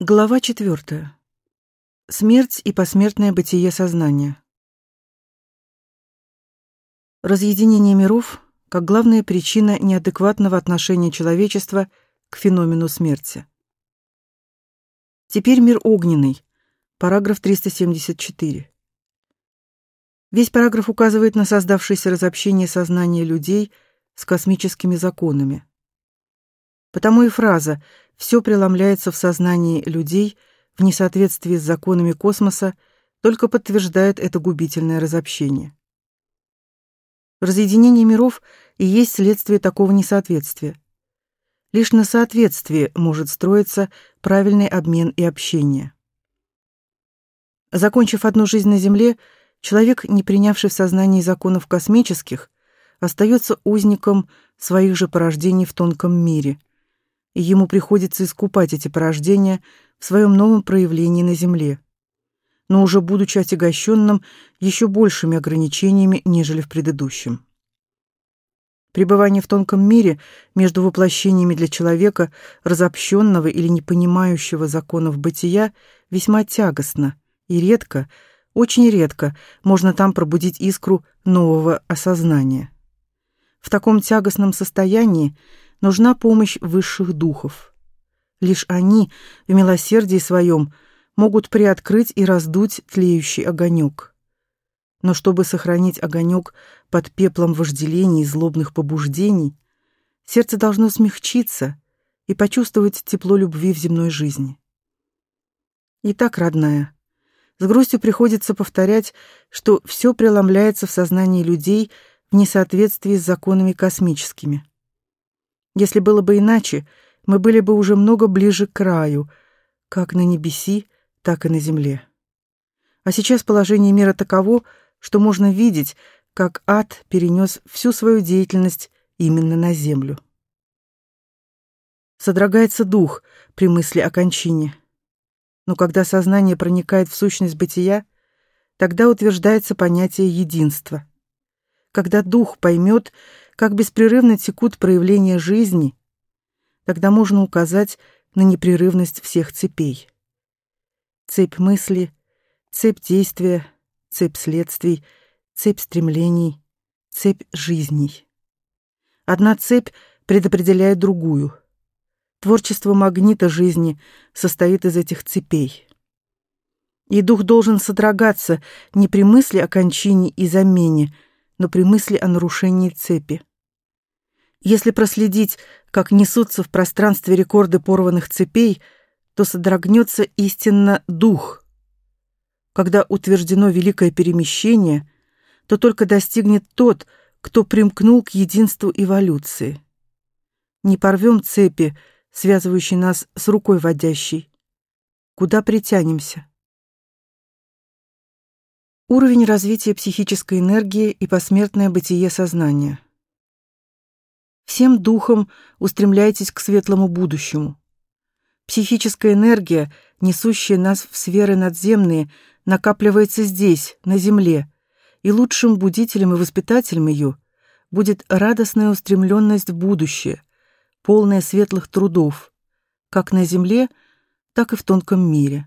Глава четвертая. Смерть и посмертное бытие сознания. Разъединение миров как главная причина неадекватного отношения человечества к феномену смерти. Теперь мир огненный. Параграф 374. Весь параграф указывает на создавшееся разобщение сознания людей с космическими законами. Потому и фраза «все преломляется в сознании людей» в несоответствии с законами космоса только подтверждает это губительное разобщение. Разъединение миров и есть следствие такого несоответствия. Лишь на соответствии может строиться правильный обмен и общение. Закончив одну жизнь на Земле, человек, не принявший в сознании законов космических, остается узником своих же порождений в тонком мире, и ему приходится искупать эти порождения в своем новом проявлении на земле, но уже будучи отягощенным еще большими ограничениями, нежели в предыдущем. Пребывание в тонком мире между воплощениями для человека, разобщенного или не понимающего законов бытия, весьма тягостно, и редко, очень редко можно там пробудить искру нового осознания. В таком тягостном состоянии нужна помощь высших духов. Лишь они в милосердии своем могут приоткрыть и раздуть тлеющий огонек. Но чтобы сохранить огонек под пеплом вожделений и злобных побуждений, сердце должно смягчиться и почувствовать тепло любви в земной жизни. Итак, родная, с грустью приходится повторять, что все преломляется в сознании людей в несоответствии с законами космическими. Если было бы иначе, мы были бы уже много ближе к краю, как на небеси, так и на земле. А сейчас положение мира таково, что можно видеть, как ад перенес всю свою деятельность именно на землю. Содрогается дух при мысли о кончине. Но когда сознание проникает в сущность бытия, тогда утверждается понятие единства. Когда дух поймет, как беспрерывно текут проявления жизни, тогда можно указать на непрерывность всех цепей. Цепь мысли, цепь действия, цепь следствий, цепь стремлений, цепь жизней. Одна цепь предопределяет другую. Творчество магнита жизни состоит из этих цепей. И дух должен содрогаться не при мысли о кончине и замене, но при мысли о нарушении цепи. Если проследить, как несутся в пространстве рекорды порванных цепей, то содрогнется истинно дух. Когда утверждено великое перемещение, то только достигнет тот, кто примкнул к единству эволюции. Не порвем цепи, связывающие нас с рукой водящей. Куда притянемся? Уровень развития психической энергии и посмертное бытие сознания. Всем духом устремляйтесь к светлому будущему. Психическая энергия, несущая нас в сферы надземные, накапливается здесь, на земле, и лучшим будителем и воспитателем ее будет радостная устремленность в будущее, полная светлых трудов, как на земле, так и в тонком мире.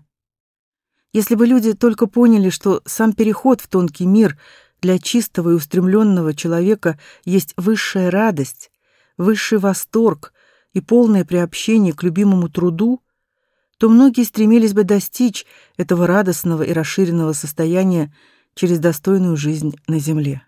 Если бы люди только поняли, что сам переход в тонкий мир для чистого и устремленного человека есть высшая радость, высший восторг и полное приобщение к любимому труду, то многие стремились бы достичь этого радостного и расширенного состояния через достойную жизнь на земле.